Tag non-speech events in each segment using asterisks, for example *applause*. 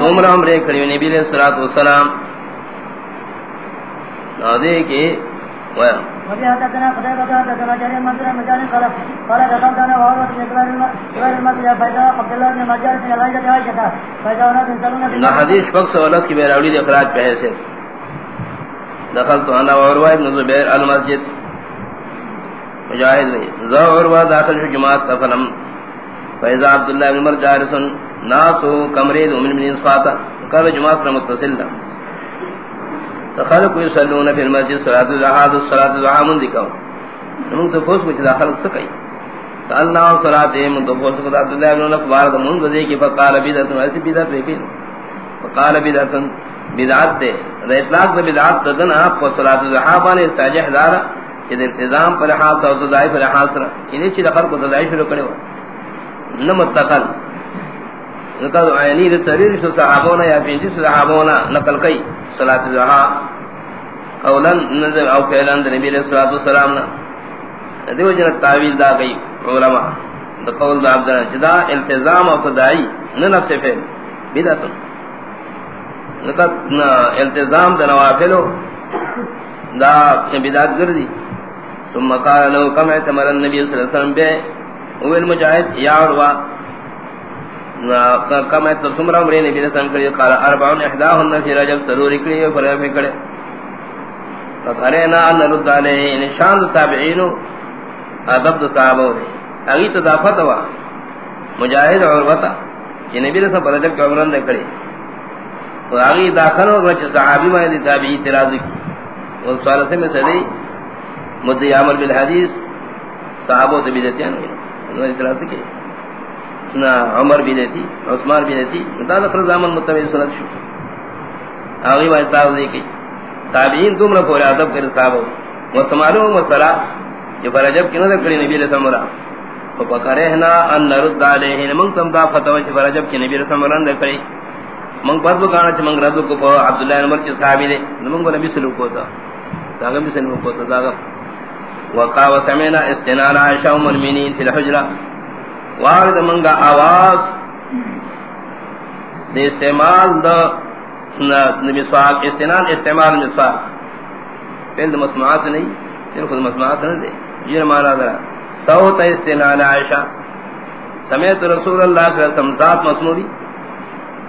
تمرا عمرے کریو نبی علیہ الصلوۃ والسلام نادے کے ویا حدیث کی اخراج پہ سے دخل تو انا اور ابن زبیر المسجد۔ مجاہد نے ذا اور داخل جماعت فلم فیضا عبداللہ بن عمر جارسن۔ ناسو کمرے دو من من انصفاتا قال جماعت سے متصل سخلق یسلون فی المسجد صلاة الزحاد صلاة الزحاد من دکاو نمون تو فوس کچھ داخل سکئی سالنا صلاة من تو فوس کچھ عبداللہ بن عمر بارد من وزے کی فقال بیدت ایسی بیدت ویکی فقال بیدت بیدعت دے۔ دا اطلاق دا دے بیدعت دن آپ کو صلاة الزحاد بانے استعجح دارا، کہ انتظام پر حاصل اور تدائی پر حاصل انہیں چی دخل کو تدائی شروع کرے ہوا نمتقل نقل عینی دے تحریر سے صحابونا یا پینچی سے صحابونا نقل کئی. صلاة الزحا اولا نظر او فعلا دے نبی علیہ السلام دیو جنت تعویل دا گئی علماء. دا قول دا عبداللہ چدا التزام او تدائی ننفس فعل. بیدتن نقل التزام دا نوافلو دا بیدات گردی. ثم قال له كما اعتمر النبي صلى الله عليه وسلم به هو المجاهد يا عروه كما تصمر امر النبي صلى الله عليه وسلم قال اربع احداهن في رجب سرور كلي فرف كده فقرنا ان نرد عليه یعنی نشان التابعين ادب الصحابه اگی تدافت ہوا مجاہد اور عروہ کہ نبی صلی اللہ علیہ وسلم نے کڑی تو اگی داخل ہو گئے صحابی میں تابعی اعتراض کی۔ وہ سوال سے میں سدی مدعی عمر بالحدیث صحابہ تو بیدتی ہیں، انہوں نے اطلاع سکے نا، عمر بیدتی عثمان بیدتی مطالع فرزامن متبعی سنت شو. آگی آغی با اطلاع دیکھی تابعین تم رفو عدب کر صحابہ وسمالو مسئلہ جو فرجب کی نظر کری نبی رسم اللہ فقرہنا ان نرد علیہن منگ تم دا فتوہ چی فرجب کی نبی رسم اللہ اندر کری منگ پس بکانا چی منگ ردو کو پا عبداللہ نمبر چی صحابی دے منگ نبی سلوک ہوتا داغم بھی سلوک ہوتا داغم وقا وسمعنا استنان عائشہ ام المؤمنین فی الحجرہ وارد منگا آواز دے استعمال دا نبی صاحب استنان استعمال مسواق پہل مسموعات نہیں، پھر خود مسموعات نہیں دے۔ یہ مانا ذرا۔ صوت استنان عائشہ۔ سمیت رسول اللہ صلی اللہ علیہ وسلم، ذات مسموعی۔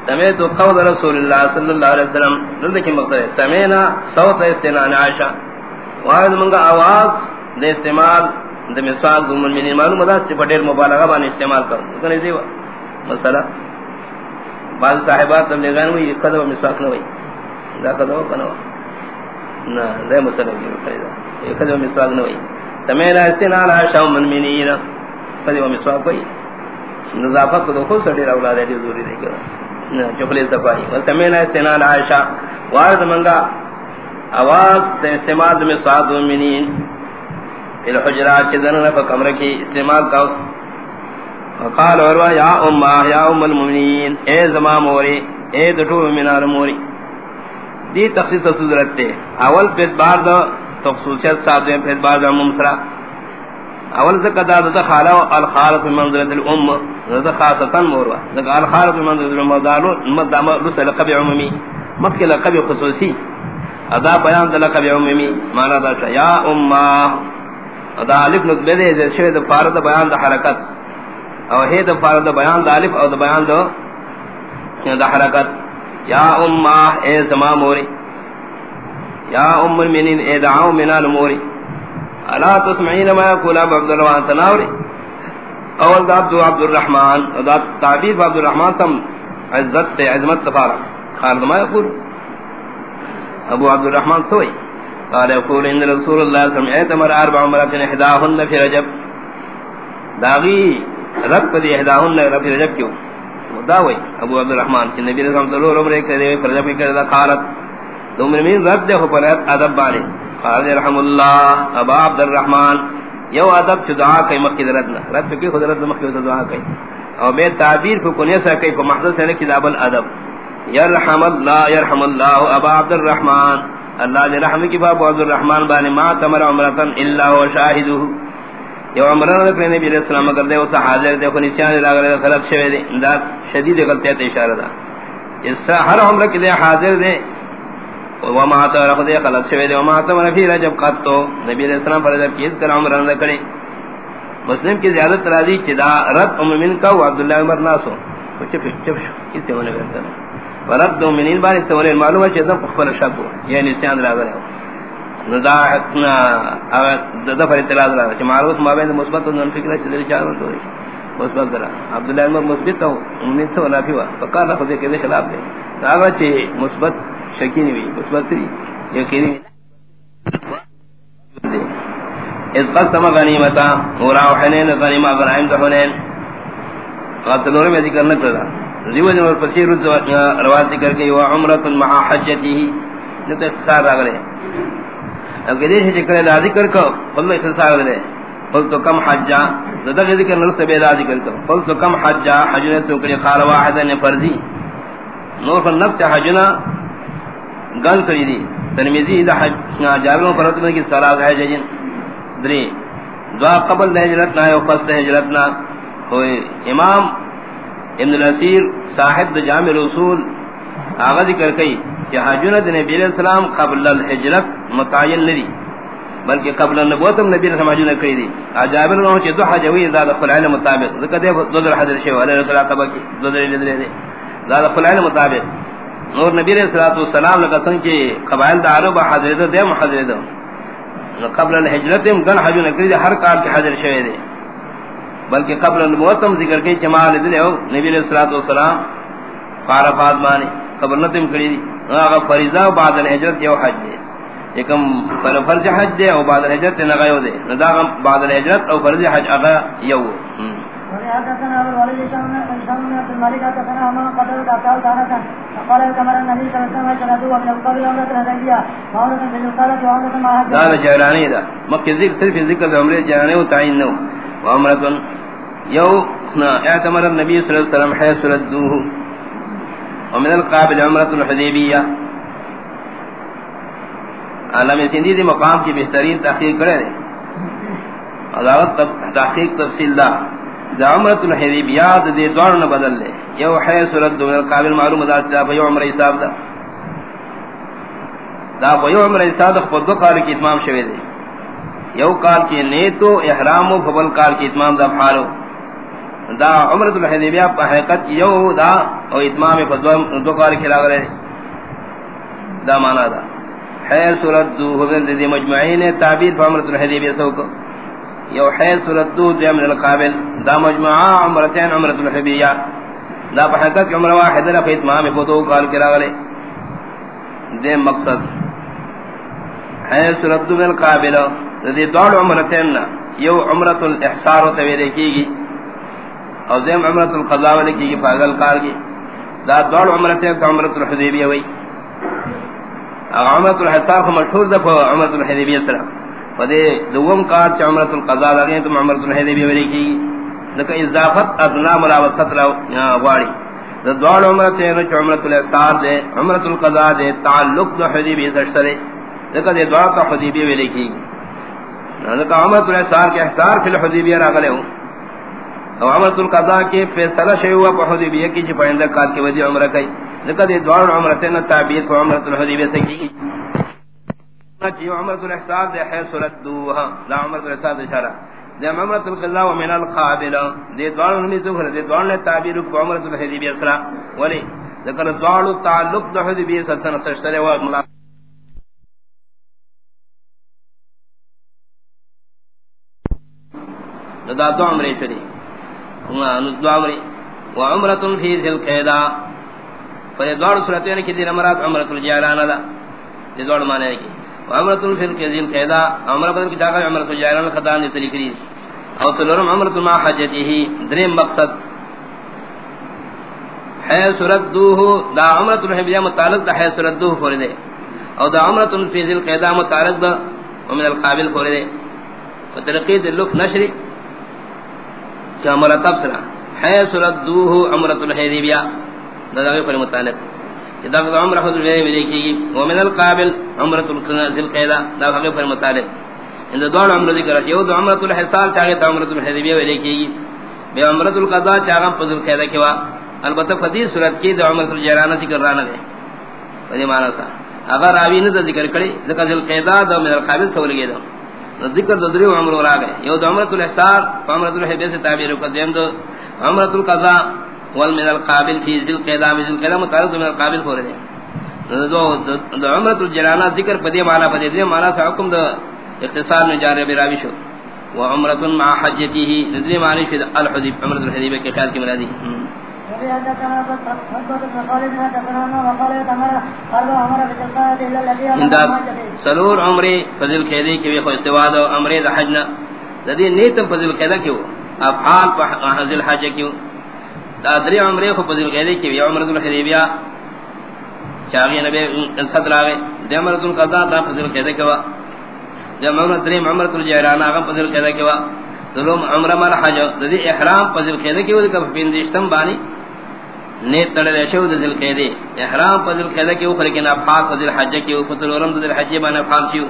سمیت قول رسول اللہ صلی اللہ علیہ وسلم۔ نردکی مقصد ہے۔ سمینا صوت استنان عائشہ۔ وارد منگا آواز دے استعمال دے مسواق دو من معلوم دا چ پٹیر مبالغہ بان استعمال کرو کنے دی مسئلہ بعض صاحبات تم لگان ہوئی قدو مسواق نہ ہوئی دا قدو کنو نہ دے مسئلہ کی فائدہ یہ قدو مسواق نہ ہوئی سمینا استنال عائشہ من منین قدو مسواق ہوئی نظافت کو خود سڑی اولاد ہے ضروری ہے کہ چپلی صفائی وسمینا استنال عائشہ وارد منگا آواز استعمال میں سعد و منین الحجرات کے ذنہ پر کمرے کی استعمال کا وقال وروا یا امہ، یا ام المؤمنین، اے زما موری، اے دٹو منار موری۔ دی تخصیص صدرت تے۔ اول پید بار دا تخصوصیت صاحب دے پید بار دا ممسرا اول زکا دا دا خالا و الخالت من منظرت الام دا خاصتا موروا۔ دا الخالت من منظرت الام دالو مدام رسل لقب عمومی۔ مکہ لقب خصوصی۔ ادا بیان دا لقب عمومی۔ مانا دا یا امہ دا الف نقبہ دے دے شوید فارد بیان دا حرکت. او ہے دا فارد بیان دا الف او دا بیان دا دا حرکت. یا امہ اے زمان موری. یا ام المنین اے دعاو منان موری. الا تسمعین ما یقول اب عبدالرحمن تناوری اول دا عبد عبد الرحمن دا تعبیر عبد الرحمن سم عزت تے عظمت تفارا خالد ما یقول. ابو عبد الرحمن سوئی. قال يقول ان رسول الله صلى الله عليه وسلم اعتمر اربع مرات احداهن في رجب. داغي رب دي احداهن في رجب کیوں داوی ابو عبد الرحمن. کہ نبی رسول اللہ علیہ وسلم کرے رجب میں کرے قالت تم من رد ہو پر ادب والے قال رحم الله ابا عبد الرحمن، یو ادب دعا کہ مکی رد رد کی حضرت مکی دعا کہ او بے تعبیر کو کنے سے کہ محض سے کتاب الادب يرحم الله يرحم الله ابا عبد الرحمن. اللہ نے رحم کی باب عبد الرحمن بان ما تمر عمرتن الا هو شاهده یو عمران نے نبی علیہ السلام کر دے اس حاضر دے کوئی نشان لگا رہا خلق شوی دے۔ دا شدید غلطی تے اشارہ دا۔ اس ہر عمر کے دے حاضر دے۔ وما تا رخ دے خلق شوی دے۔ وما تا نبی رجب قط تو۔ نبی علیہ السلام پر جب کیس کر عمران نے کرے۔ مسلم کی زیادت راضی چدا رد ام من کا عبداللہ عمر ناسو۔ چپ چپ کس سے ہونے کرتا۔ ہے رد ام من بار سے معلوم ہے چدا خبر شک ہو یہ نشان لگا رہا نداعتنا دفر اطلاع را چھ معروف ما بین مثبت و منفی کلا چھ چاروں تو مثبت درا۔ عبداللہ بن مثبت تو امید سے منافی ہوا۔ فقال رخ دے کے خلاف دے۔ اگر چھ مثبت شکی نہیں ہوئی مثبت تھی یقینی۔ اذ قسم غنیمتا ورا حنین غنیمہ غنائم دحنین قاتلور میں ذکر نہ کرا دیو جن پسیر روایت ذکر کے وہ عمرۃ مع حجته نتے اختصار اگلے اب کہ دیش ذکر دا ذکر کو اللہ اختصار دے قل تو کم حجا۔ زدہ ذکر نہ سے بیدا ذکر کو۔ قل تو کم حجا، حجنے تو کہ قال واحد نے فرضی۔ نور النفس حجنا گل کری دی۔ ترمذی دا حج جابر فرت میں کی صلاۃ ہے جن دری دعا قبل ہجرت نہ او قصد ہجرت نہ ہوئے امام ابن الاسیر صاحب جامع رسول آغا ذکر کئی کہ حجونت نبی علیہ السلام قبل الحجرت متعین ندی بلکہ قبل النبوتم نبی علیہ السلام حجونت کئی دی آجابر اللہ چی دو حجوی ذات خلعین مطابق ذکر دے دو حضر شیو علیہ السلام کی دو در لدرے دے ذات خلعین مطابق. نور نبی علیہ السلام لکا سنگ چی قبائل دا عرب حضر دو دے محضر قبل الحجرت گن حجونت کئی دی ہر کار کی حضر شیو دے بلکہ قبل النبوتم ذکر کئی جمال دلے ہو نبی علیہ السلام قارفات مانے قبل نتم کری دی۔ آغا فریضہ بعد الحجرت یو حج دے۔ لیکن فرض حج دے او بعد الحجرت نغیو دے۔ نداغا بعد الحجرت او فرض حج آغا یو۔ صرف ذکر عمرے جہرانی و تعین نو۔ وعمرتن یو اعتمر النبی صلی اللہ علیہ وسلم حیث ردوه ومن القابل عمرت الحدیبیہ. عالم سندی دی مقام کی بہترین تحقیق کرے دے. عدالت تحقیق تفصیل دا. دا عمرت الحدیبیہ دے دوار نہ بدل لے. یو حیث ردو من القابل معلوم دا دا بیو عمر حساب دا. دا بیو عمر حساب دا خود دو قال کی اتمام شوے دے. یو کال کی نیتو احرام و فبل کال کی اتمام دا بحالو. دا عمرت الحدیبیہ پا حقیقت یو دا او اتمام فدو دو کال کی لاغرے دا مانا دا. حیل صورت دو حضر دی مجمعین تعبیر پا عمرت الحدیبیہ سوکو یو حیل صورت دو دی من القابل. دا مجمعا عمرتین عمرت الحدیبیہ. دا پا حقیقت عمر واحد لفا اتمام فدو کال کی لاغرے دے مقصد. حیل صورت دو من القابل. دی دوڑ عمرتین یو عمرت الاحصار تویلے کی گی او زیم عمرت القضاء والے کی پاگل کار کی۔ دا دوڑ عمرتین کا عمرت الحدیبیہ وئی۔ عمرت الحصار مشہور دا پا عمرت الحدیبیہ سرا۔ فدے دوم کار چا عمرت القضاء لگے تو عمرت الحدیبیہ والے کی لکہ اضافت ادنا ملاوسط واری دا دوڑ عمرتین چا عمرت الحصار دے عمرت القضاء دے تعلق دا حدیبیہ سرسرے لکہ دے دوڑ کا حدیبیہ والے کی لکہ عمرت الحصار کے احصار فی الحدیبیہ راگلے ہوں۔ او عمرت القضاء کے فیصلہ شئی ہوا پا حدیبیہ کی چی پائندہ کال کے وزی عمرہ کئی لکہ دے دوار عمرتین تعبیر پا عمرت الحدیبیہ سے کی چی عمرت الاحساب دے حیث ردوها لا عمرت الاحساب دے شارع دے عمرت القضاء ومن القابل دے دوار نمی سکر دے دوار نے تعبیر پا عمرت الحدیبیہ سرا ولی ذکر دوار تعلق دا حدیبیہ سلسنہ سشترے وقت ملاق دا دو عمرے شری دو عمرے وعمرت فی ذل قیدا پر دوڑ صورتیں کہ دین مراد عمرت الجیران دا. یہ دوڑ معنی ہے کہ وعمرت فی ذل قیدا عمرہ بدل کی جگہ عمرت الجیران خدان دی. طریقری او تلورم عمرت ما حجته دریم مقصد. حیث ردوه دا عمرت الحبیہ متعلق دا حیث ردوه فوردے او دا عمرت فی ذل قیدا متعلق دا. ومن القابل فوردے وترقید اللق نشری. عمرہ تفسرا حیث ردوه عمرۃ الحدیبیہ. دغه پر متعلق. دغه عمرہ الحدیبیہ میں دیکھی گی. ومن القابل عمرۃ القذل قیدا دغه پر متعلق. ان دوڑ عمر ذکر ہے وہ عمرۃ الحصال چاہے تو عمرۃ الحدیبیہ ویلے کی بے عمرۃ القضاء چاہا فضل قیدا کیوا البتہ فدی صورت کی تو عمرۃ الجیرانہ ذکر رانا دے یہ معنی سا. اگر راوی نے ذکر کرے ذکر القیدا دو من القابل سول گئے دو ذکر دری عمر ورا گئے یہ تو عمرۃ الحصال عمرۃ الحدیبیہ سے تعبیر کو دیم دو۔ عمرۃ القضاء والمن القابل فی ذل قیدا ذل قیدا متعلق من القابل ہو رہے ہیں۔ دو عمرۃ الجیرانہ ذکر پدی معنی پدی دے معنی سا حکم دو اختصار میں جارے براوی شو۔ و عمرت مع حجته نذری معنی فی الحدیب، عمرت الحدیبہ کے خیال کی مرادی۔ سلور عمری فضل خیدی کی خو استواد و عمری دا حجنا ذی نیتم فضل خیدہ کیو. افعال فضل حج کیو. دا دری عمری خو فضل خیدی کی وی عمرت الحدیبہ چاہیے نبی صدر آگے دیمرت القضاء دا فضل خیدہ کیو جب عمر دریم عمر کل جہران آغم پذل قیدہ کوا ظلم عمر مال حج. دادی احرام فضل پذل قیدہ کوا دکا پیندشتم بانی. نیت تڑلے شو دزل قیدے احرام پر پذل قیدہ کوا خلکن افحاق پذل حج کوا فتلورم دزل حج بان افحاق شو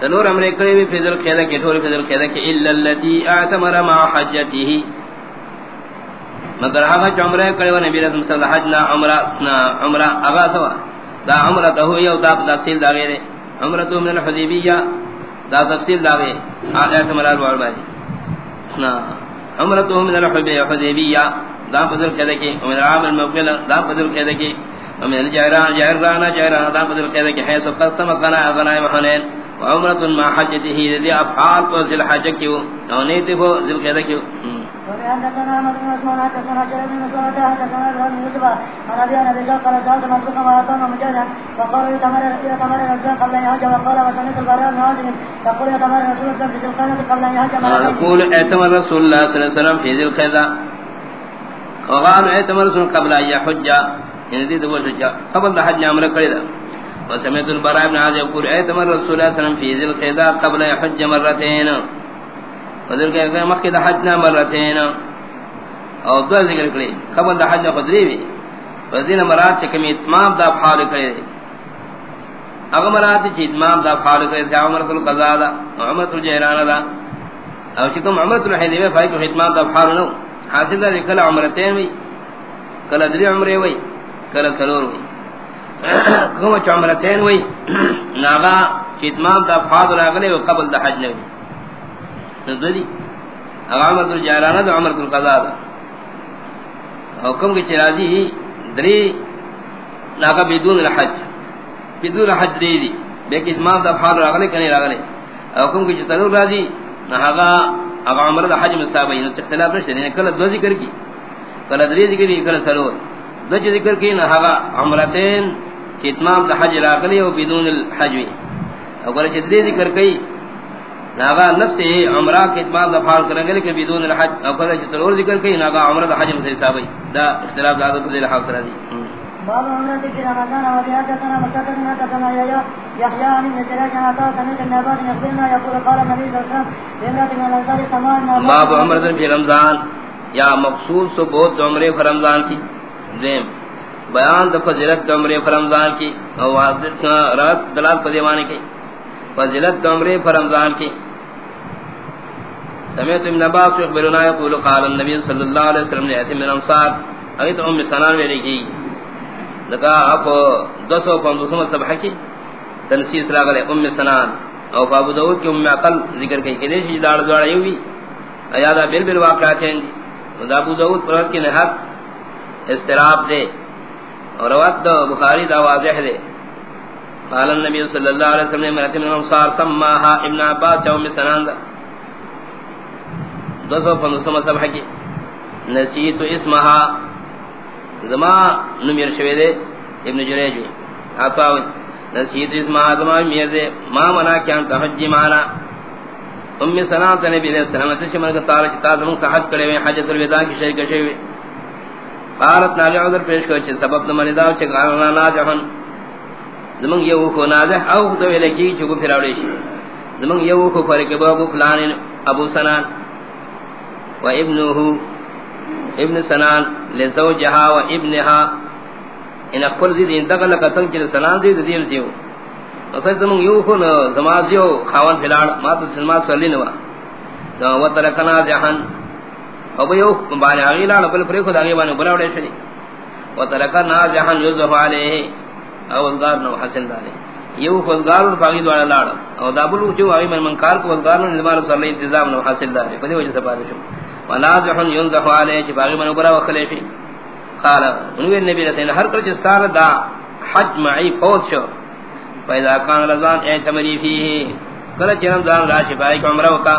تنور عمر قریبی فضل قیدہ کی ٹھوری فضل قیدہ کی اللہ اللتی اعتمر ما حجتی مگر آغا چا عمرہ کرے نبی رسم صلی اللہ حجنا عمرہ، نا عمرہ آغا سوا۔ دا عمرہ تہو یو دا تفصیل دا غیرے۔ عمرہ تو من الحدیبیہ، دا تفصیل داوے آیات ملال وار باری نا عمرتو من الحدیبیہ۔ دا فضل قیدہ کی ومن العام المقبل دا فضل قیدہ کی ومن الجعران جعرانا جعرانا دا فضل قیدہ کی حیث قسم قناع غنائم حنین وعمرت ما حجته ذی افعال پر ذل حج کیو او نیتی فو ذل قیدہ کیو۔ يقول اعتمر رسول الله صلى الله عليه وسلم في ذي الخيزة وقال اعتمر رسول قبل أن يحج يعني یعنی ذي دبو شجع قبل حج عمر قريدا وسمعت البراء بن عازي يقول اعتمر رسول الله صلى الله عليه وسلم في ذي الخيزة قبل أن يحج مرتين وذل کہ مکہ دا حج نہ مرتين او دو ذکر کرے قبل دا حج خدری بھی وزین مراد سے کمی اتمام دا فعال کرے اگر مراد چی اتمام دا فعال کرے سے عمرت القضاء دا عمرت الجہران دا. او چکم عمرت الحدیبہ فائی کو اتمام دا فعال نو حاصل دا کل عمرتین وی کل دری عمرے وی کل سلور وی. *coughs* کم چا عمرتین وی ناغا چی دا فعال راگلے و قبل دا حج نوی ندی عمرت الجہران دا عمرت القضاء دا حکم کی چرازی ہی دری ناکا بدون الحج. بدون الحج دی دی بیک اسمام دا فعال راگلے کنی راگلے حکم کی چتنور رازی ناکا اگا عمر دا حج مصابہی یعنی نو اختلاف نشتے ہیں یعنی کل دو ذکر کی کل دری ذکر کی کل سرور دو چی ذکر کی ناکا عمرتین کی اتمام دا حج راگلے و بدون الحج وی. اگر چی دری ذکر کی ناغا نفس عمرہ کے اتمام دا فعال کرنے لیکن بدون الحج. او کلا چی تلور ذکر کئی ناغا عمرہ دا حج مسئل دا اختلاف دا عدد دل حاصل دی. باب عمرہ کی رمضان و دیاتنا مکتنا تتنا یا. یحیاء عن نجرہ جناتا سمیت النبات یقبلنا یقول قال نبی صلی اللہ علیہ وسلم باب عمرہ فی رمضان. یا مخصوص و بہت عمرہ فی رمضان کی دیم بیان دا فضلت عمرہ فی رمضان کی. او رات دلال پدیوانے کی. فضلت عمرہ فی رمضان کی. سمیت ابن عباس اخبرنا يقول قال النبي صلى الله عليه وسلم لأتي من انصار اگیت ام سنان میرے کی لکا آپ دو سو پندوسم صبح کی؟ تنسیس راگلے ام سنان. او فابو داود کی ام عقل ذکر کئی کہ دیشی دار دوارا یوی ایادا بل بل واقعات ہیں جی ابو داود پرد کی نحق استراب دے اور روات دا بخاری دا واضح دے قال النبي صلى الله عليه وسلم مرتب من انصار سماها ابن عباس ام سنان دا. دو سو پندوسم صبح کی نسیت اسمها. زما نمیر شوی دے ابن جریج. آتاوی نسیت اسمها زما میر دے، ما منا کیا تحجی مانا۔ امی سلام نبی علیہ السلام سے چمن کا تعالی چتا زمون صحت کرے ہوئے حجۃ الوداع کی شریک شوی قالت ناجع عذر پیش کر چ سبب نہ مردا چ قالنا ناجہن زمون یو کو ناجہ او تو لکی چ کو پھراوڑی زمون یو کو فرق ابو فلان، ابو سنان۔ و ابنه ابن سنان لزوجها و ابنها ان خپل اقل ذی انتقل لکتن چل سنان دی دیو دیو اصل تم یو خو نو زمازیو خاون فلاڑ ما تو سلما سلی نو دا و ترکنا جہان او یو باندې اغیلا نو بل پر خدا غي باندې بلاوړې شي و ترکنا جہان یذف علیه. او غار نو حسن داله یو خو انګار خدگار باغی دوڑا لاڑ او دا بلو جو ائی من منکار کو خدگار نو نظام صلی انتظام نو حاصل دار پدی وجہ سے بات شو ولا جہن ينزح علیہ چ باغی من برا وخلے فی قال انو نبی رسول ہر کل جستان دا، حج معی فوت شو. پیدا کان رضان اعتمری فیہ کل چ رمضان را چ بائی کو عمرہ کا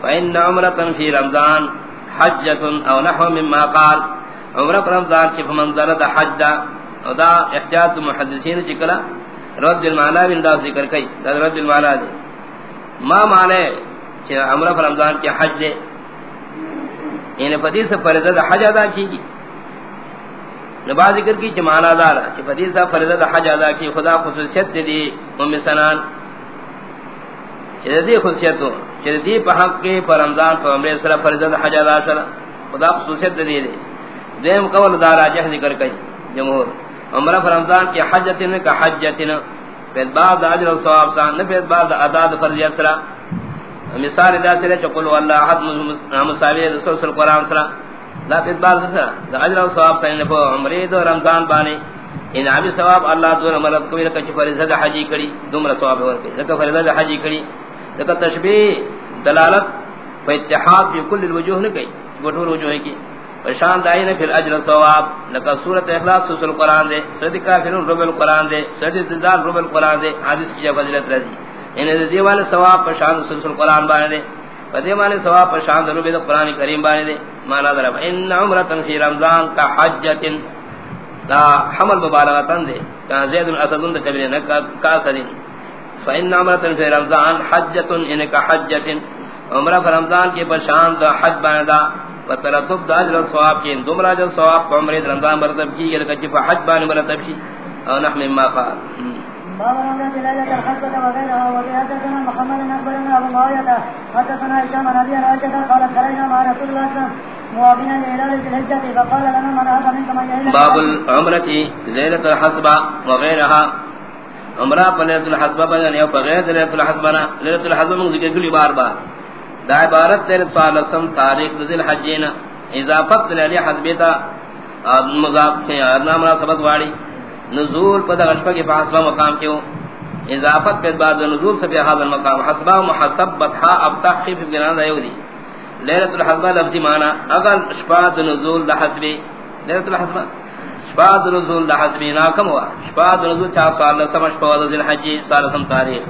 فین عمرۃ فی رمضان حجۃ او نحو مما قال. عمرہ رمضان چ منظر دا حج دا، او دا احتیاط محدثین چ کلا، رد المعنی بن دا ذکر کئی، دا رد المعنی دے. ما معنی چھ عمرہ پر رمضان کی حج دے؟ یعنی پتی سے فرضہ دا حج ادا کی گی. نبا ذکر کی چھ معنی دارا چھ پتی سے فرضہ دا حج ادا کی، خدا خصوصیت دی ام سنان۔ چھ دی خصوصیت ہو چھ دی پا حق کے پر رمضان پر عمرہ سر فرضہ دا حج ادا شرا۔ خدا خصوصیت دے دی دیم قول دارا جہ ذکر کئی، جمہور۔ عمرہ رمضان کی حجتن کا حجتن۔ پھر بعد اجر و ثواب سان نہ پھر بعد ادا فرضیت سرا۔ مثال دا ادا سے چقول والله احد مساوی رسول صلی قران سرا۔ دا لا پھر بعد سرا اجر و ثواب سان نے عمرہ دو رمضان بانے ان ابي ثواب اللہ دور مرد کوئی نہ کچھ فرض حجی کری، دومرا ثواب اور کہ زکہ فرض حجی کری زکہ تشبیہ، دلالت و اتحاد بكل الوجوه نہ کی گٹور وجوہ کی. پرشان دائی نے پھر اجر ثواب، لکا سورۃ اخلاص سورۃ القران دے سورۃ کافرون رب القران دے سورۃ الزلزال رب القران دے، حدیث کی فضیلت رضی. ان دے والے ثواب پرشان سورۃ القران بانے دے. پدے والے ثواب پرشان رب القران کریم بانے دے مانا ذرا ان عمرۃ فی رمضان کا حجۃ دا حمل مبالغتن دے کہ زید الاسد نے کبھی نہ کا سدین فإن عمرۃ فی رمضان حجۃ ان یعنی کا حجۃ عمرہ رمضان کے پرشان دا حج بانے دا. فترتب دا اجر ثواب کی دمرا جو ثواب کو عمرہ رمضان مرتب کی گل کہ حج بان مرتب کی او نحن ما قال باب رمضان ليلة الحجة وغيرها محمد بن أكبرنا أبو معاوية حدثنا هشام عن أبي عائشة خرجنا مع رسول الله صلى الله عليه وسلم لهلال الحجة فقال لنا من هذا منكم باب العمرة ليلة الحسبة وغيرها عمرہ پر ليلة الحسبة بنا یا یعنی بغیر ليلة الحسبة ليلة الحسبة من ذکر کلی بار بار؟ دا عبارت تیر صالسم تاریخ ذل حجین، اضافت لعلی حضبیتا مضاف سے ادنا مناسبت واڑی۔ نزول پد اشفا کے فحسبہ مقام کیوں اضافت پہ بعد نزول سے بہذا المقام. حسبہ محسبت ہا اب تخفیف بنان دا یودی لیلۃ الحسبہ لفظی معنی اگر اشفاء نزول دا حسبی لیلۃ الحسبہ اشفاء نزول دا حسبی ناکم ہوا اشفاء نزول چاہ صالسم اشفاء ذل حجی صالسم تاریخ.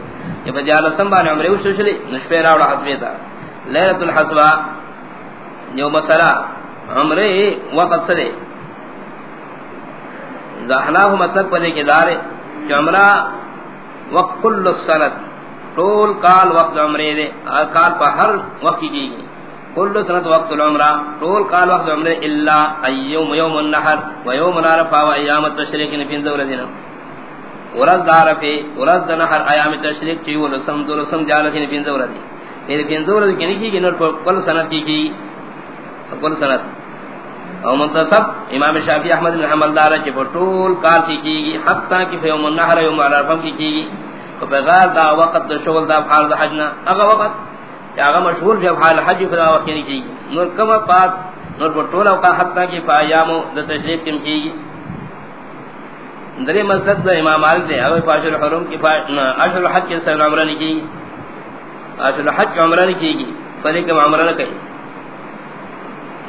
یہ بجالسم بانے عمرے وشتشلی نشپے راوڑا حسبی تا لیلۃ الحسبہ جو مسئلہ عمرے وقت سے زحناہ مسئلہ پدے کے دارے کہ عمرہ وقت کل سنت، طول کال وقت عمرے دے کال پر ہر وقت کی گئی۔ کل سنت وقت العمرہ، طول کال وقت عمرے، الا ایوم یوم النحر و یوم العرفہ و ایام التشریق نفین دور دینا ورز دارفے ورز دنحر ایام التشریق چیو لسم دو لسم جالسی نفین دور دینا یعنی پھر پینزور کی نہیں کی نور کل سنت کی کی کل سنت۔ او منتصب امام شافعی احمد بن حنبل دار چ پٹول کال کی کی گی حتا کہ یوم النحر یوم عرفہ کی کی گی تو بغیر دا وقت دا شغل دا حال دا حجنا اگا وقت کہ اگا مشغول جو حال حج خدا وقت نہیں کی نور کما پاک نور پٹول او کا حتا کہ فایام دا تشریف کم کی گی درے مسجد دا امام مالک دے او فاشل حرم کی اشر الحج کے سر عمرہ نہیں کی اصل حج عمرہ نہیں کی گی فلے کہ عمرہ نہ کہی۔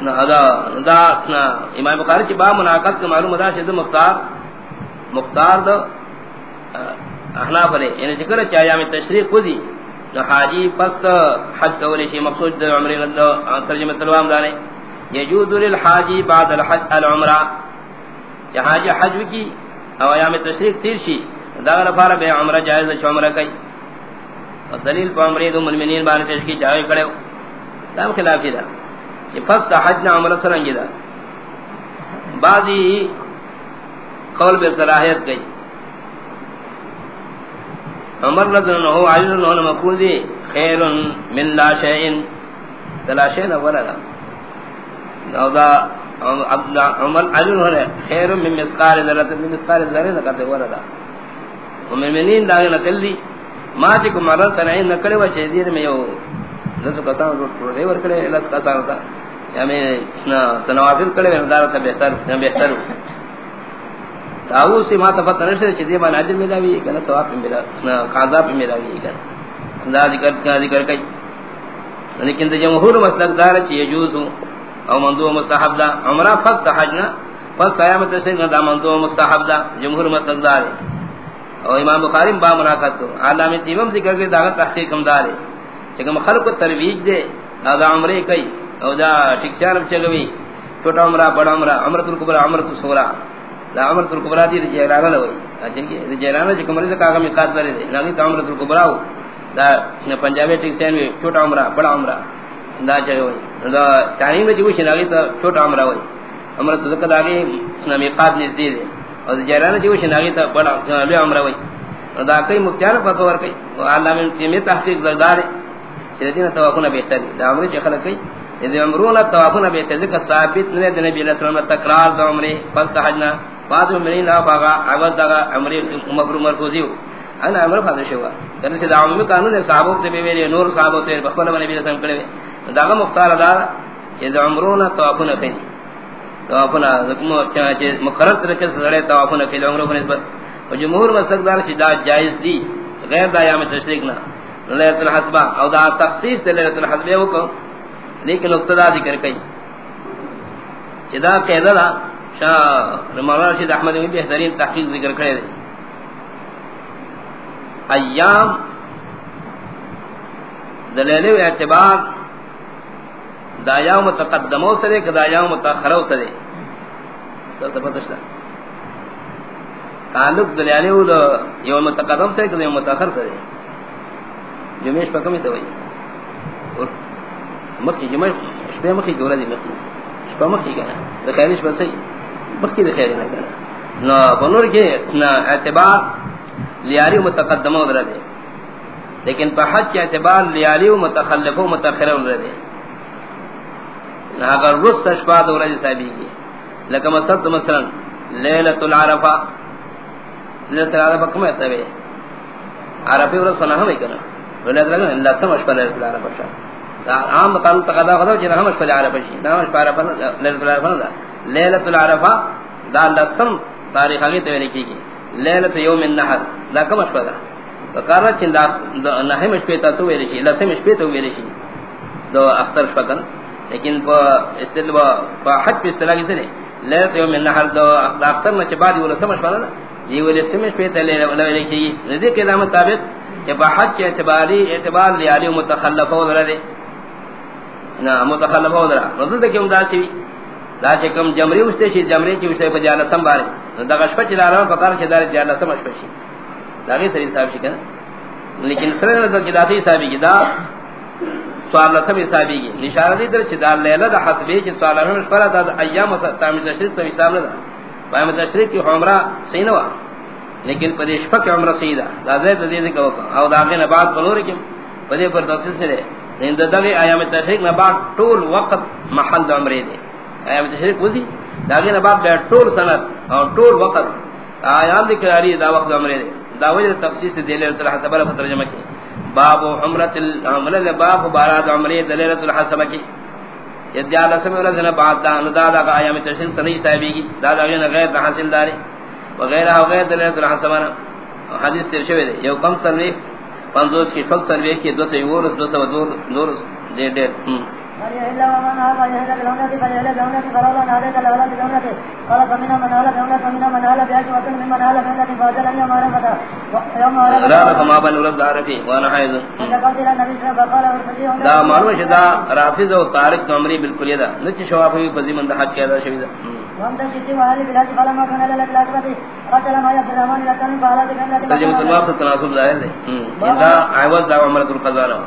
نہ دا امام بخاری کی با مناقض کے معلوم ادا شد مختار مختار دو احناف نے یعنی ذکر چاہیا میں تشریح کو دی حاجی پس حج کولی شی مقصود دو عمرہ نہ ترجمہ تلوام دانے۔ یجوز للحاجی بعد الحج العمرہ۔ کہ حاجی حج کی او ایام تشریق تیر شی، دا غرفار بے عمرہ جائز ہے عمرہ کئی۔ دلیل پا عمری دو ملمنین بانے پیش کی جاوی کرے دام خلافی دا۔ یہ حج نا عمر سرنگی دا. بعضی قول بے صلاحیت گئی. عمر رضن ہو عجل انہوں نے مقول دی خیر من لا شئین لا شئین اولا دا. نو دا عمر عجل انہوں خیر من مسقال ذرت، من مسقال ذرت کہتے اولا دا. مومنین دا نقل دی. ما تی کو مرل تنعین نکڑے میں یو لسو کسان رو دے ور کڑے کسان تا. یعنی یا میں سنوافل کڑے و دار تا بہتر بہتر تاو سی ما تفت نشتے چیزی بان عجل ملاوی کنا سواب پی ملاوی قاضا پی ملاوی کنا دا ذکر کنا ذکر کئی لیکن دا جمہور مسلک دار چی یجوزو او مندو مستحب دا عمرہ فست حجنا فست قیامت سے دا مندو مستحب دا جمہور مسلک دار او امام بخاری با مناقض کو علامہ تیمم ذکر کے داغت تحقیق ہم دار ہے کہ خلق ترویج دے دا عمرے کئی او دا ٹکشان چلوی چھوٹا عمرہ، بڑا عمرہ، عمرۃ الکبرى عمرۃ الصغرى دا عمرۃ الکبرى دی جیرانہ لوی اجن کے جیرانہ جے کمرے سے کاغذ میں قات کرے دے۔ نامی عمرۃ الکبرى دا پنجابی ٹکشان میں چھوٹا عمرہ، بڑا عمرہ۔ دا چلوی دا تعلیم میں جو شناگی تو چھوٹا عمرہ ہوئی۔ عمرۃ الکبرى دا کی نامی قات نزدیک ہے اور جیران جو شناگی تا بڑا لوی عمرہ وئی دا کئی مختار فتور کئی۔ علامہ تیمی تحقیق زردار ہے۔ دین توافنا بہتر دا عمرہ چی خلق کئی۔ اذا عمرون توافنا بہتر ذکر ثابت نبی نبی علیہ السلام تکرار دا عمرہ فست حجنا فاطم مرین لا باغا عوض دا عمرہ مفرو مرکوزی انا عمرہ فاضر شوا کرنے سے دا عمرہ قانون صحابوں تے بیویری نور صحابوں تے بخبر نبی علیہ السلام کرے دا مختار دا اذا عمرون توافنا کئی توافنا مقرر طریقے سے سڑے توافنا فی العمروں کو نسبت اور جمہور مسلکدار چی دا جائز دی غیر دا یام تشریک نا لیلت الحسبہ او دا تخصیص دے لیلت الحسبہ ہو کم لیکن اقتدا ذکر کئی۔ چی قیدہ دا، شاہ مولانا رشید احمد میں بہترین تحقیق ذکر کرے دے۔ ایام دلیل و اعتبار دا یوم تقدمو سرے کہ دا یوم متاخرو سرے۔ تو تفتشتا تعلق دلیالی ہو دا یوم متقدم سرے کہ یوم متاخر سرے۔ جمعیش پا کمی اور مکی جمعہ جی، شپے مکی گولا دی مکی شپا مکی گنا دا خیلی شپا مکی دا خیلی نا. گنا نا بنور کے، نا، اعتبار لیالی و متقدمو در دے. لیکن پا حج کے اعتبار لیالی و متخلفو متاخرو در دے. اگر رس اشپا دورا جی صاحبی کی لکہ مصد مثلا لیلت العرفہ. لیلت العرفہ کم ہے تبے عرفی ورس فنا ہم ہی کرنا لیلت العرفہ اللہ سم اشپا لیلت العرفہ شا. عام مطالب تقضا خدا جنہ ہم اشپا العرفہ شی نام اشپا عرفہ لیلت العرفہ دا۔ لیلت العرفہ دا اللہ سم تاریخ آگی توے لکھی کی لیلت یوم النحر، دا کم اشپا دا۔ وکارنا چند نحم اشپیتا تو ویلی شی اللہ سم اشپیتا ویلی شی دو اختر اشپا لیکن با استدوا با حج پہ اصطلاح کی سنے لیت یوم النحر دو اختر نہ چبادی ولا سمجھ پانا نا۔ جی یہ ولی سمجھ پہ تلے ولا ولی کی۔ ندی کے نام مطابق کہ با حج کے اعتباری، اعتبار لیالی متخلف ہو دے۔ نا متخلف ہو درا رضا تے کیوں دا داسی دا چ کم جمری استے شی جمری کی اسے بجانا سنبارے دا گش پچ لاراں فقار چ دار جانا سمجھ پشی دا گی سری صاحب شکن لیکن سرے نظر کی داتی صاحب کی دا سوال لسم حسابی گی نشارہ دی در چی دا لیلہ دا حسبی چی سوال لسم شفرہ دا ایام تامی تشریف سو حساب ندا بایم تشریف کی عمرہ صحیح لیکن پدی شفق عمرہ صحیح دا زید دیزی کا وقت او دا آگے نباد پنور کم پدی پر تخصیص سے دے لیکن دا دغی ایام تشریف نباد طول وقت محل دا عمرے دے۔ ایام تشریف وزی؟ دا آگے نباد بے طول سنت اور طول وقت۔ آیام دی کراری دا وقت دا عمرے دے۔ دا وجہ تخصیص دے لے ترحا سبرہ فترجمہ کی۔ باب عمرت العمل باب بارات عمرے دلیلۃ الحسبہ کی۔ یدیا لسم ولا سن بعد دا اندادا کا ایام تشن سنی صاحبی کی۔ دادا غیر حاصل دار وغیرہ وغیرہ دلیلۃ الحسبہ حدیث تیر شوی دے۔ یو کم سروی پنځو کی فق سروی کی دو سو ورس دو سو دور دور دے دے دا معلوم رافض و طارق بالکل یدا نچ شواب حق کیا دا ترجمہ تنواب سے تناسب ظاہر ہے دا عوض دا عمرت القضانہ